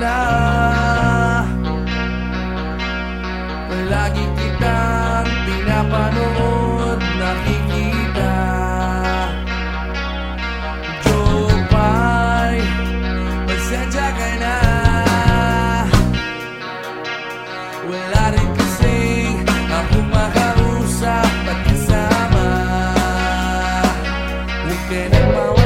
na. Palagi kitang pinapanood Nakikita. Jopay Pasensya ka na. Wala rin kasing Ako makausap at kasama. Huwag ka nang mawala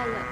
看的